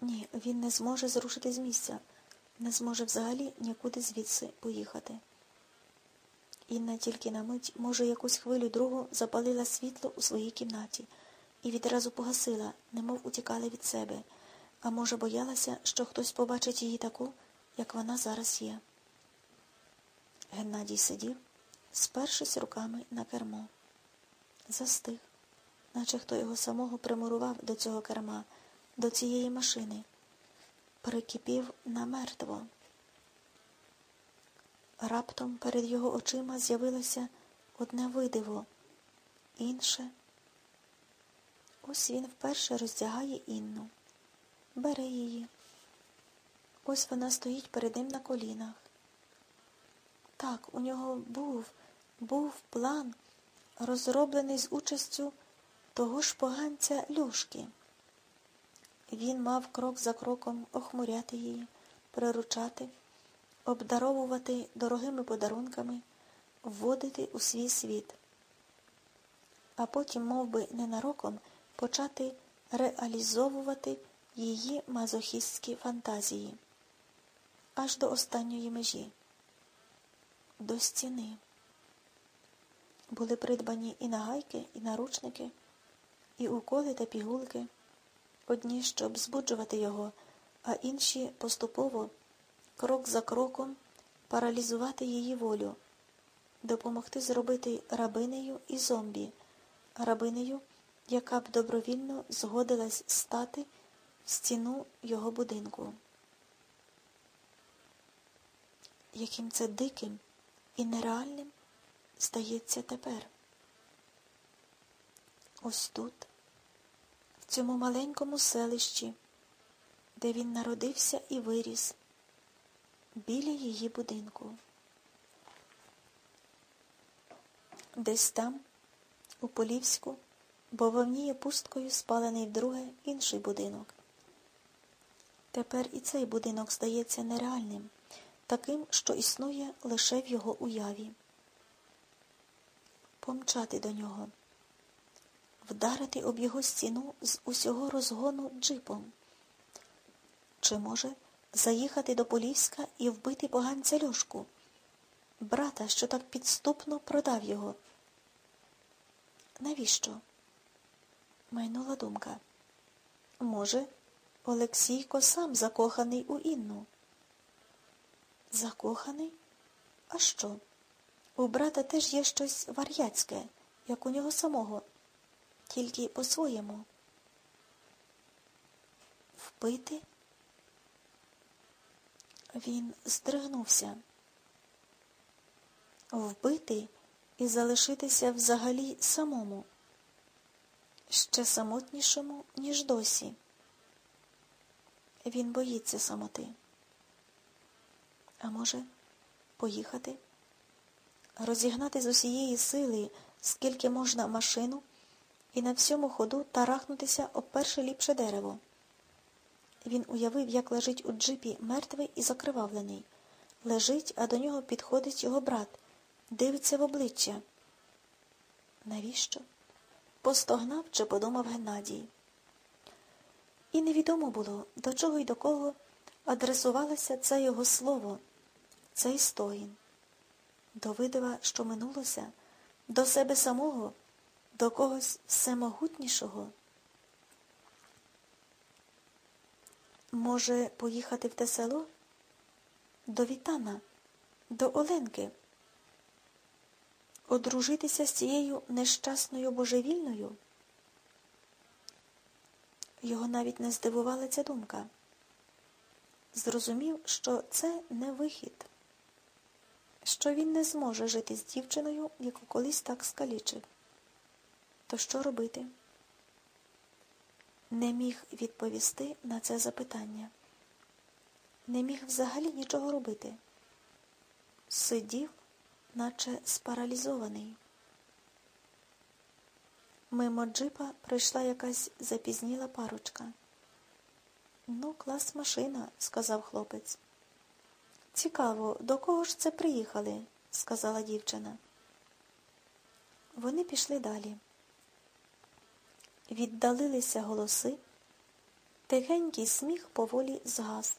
Ні, він не зможе зрушити з місця, не зможе взагалі нікуди звідси поїхати. Інна тільки на мить, може, якусь хвилю другу запалила світло у своїй кімнаті і відразу погасила, немов утікала від себе, а може, боялася, що хтось побачить її таку, як вона зараз є. Геннадій сидів, спершись руками на кермо. Застиг, наче хто його самого примурував до цього керма, до цієї машини, прикипів намертво. Раптом перед його очима з'явилося одне видиво, інше. Ось він вперше роздягає Інну, бере її. Ось вона стоїть перед ним на колінах. Так, у нього був, був план, розроблений з участю того ж поганця Люшки. Він мав крок за кроком охмуряти її, приручати обдаровувати дорогими подарунками, вводити у свій світ, а потім, мов би, ненароком, почати реалізовувати її мазохістські фантазії. Аж до останньої межі, до стіни. Були придбані і нагайки, і наручники, і уколи та пігулки, одні, щоб збуджувати його, а інші поступово крок за кроком паралізувати її волю, допомогти зробити рабинею і зомбі, рабинею, яка б добровільно згодилась стати в стіну його будинку. Яким це диким і нереальним стається тепер? Ось тут, цьому маленькому селищі, де він народився і виріс біля її будинку. Десь там, у Полівську, бововніє пусткою спалений вдруге інший будинок. Тепер і цей будинок здається нереальним, таким, що існує лише в його уяві. Помчати до нього, вдарити об його стіну з усього розгону джипом. Чи може заїхати до Полівська і вбити поганця Льошку, брата, що так підступно продав його. Навіщо? Майнула думка. Може, Олексійко сам закоханий у Інну? Закоханий? А що? У брата теж є щось вар'яцьке, як у нього самого, тільки по-своєму. Впити? Він здригнувся. Вбити і залишитися взагалі самому, ще самотнішому, ніж досі. Він боїться самоти. А може, поїхати, розігнати з усієї сили, скільки можна машину, і на всьому ходу тарахнутися об перше ліпше дерево. Він уявив, як лежить у джипі мертвий і закривавлений. Лежить, а до нього підходить його брат, дивиться в обличчя. Навіщо? Постогнав чи подумав Геннадій. І невідомо було, до чого й до кого адресувалося це його слово, цей стоїн. До видива, що минулося, до себе самого, до когось всемогутнішого. Може, поїхати в те село? До Вітана, до Оленки, одружитися з цією нещасною божевільною? Його навіть не здивувала ця думка. Зрозумів, що це не вихід, що він не зможе жити з дівчиною, яку колись так скалічив. То що робити? не міг відповісти на це запитання, не міг взагалі нічого робити. Сидів, наче спаралізований. Мимо джипа прийшла якась запізніла парочка. Ну, клас машина, сказав хлопець. Цікаво, до кого ж це приїхали? сказала дівчина. Вони пішли далі віддалилися голоси, Тихенький сміх поволі згас.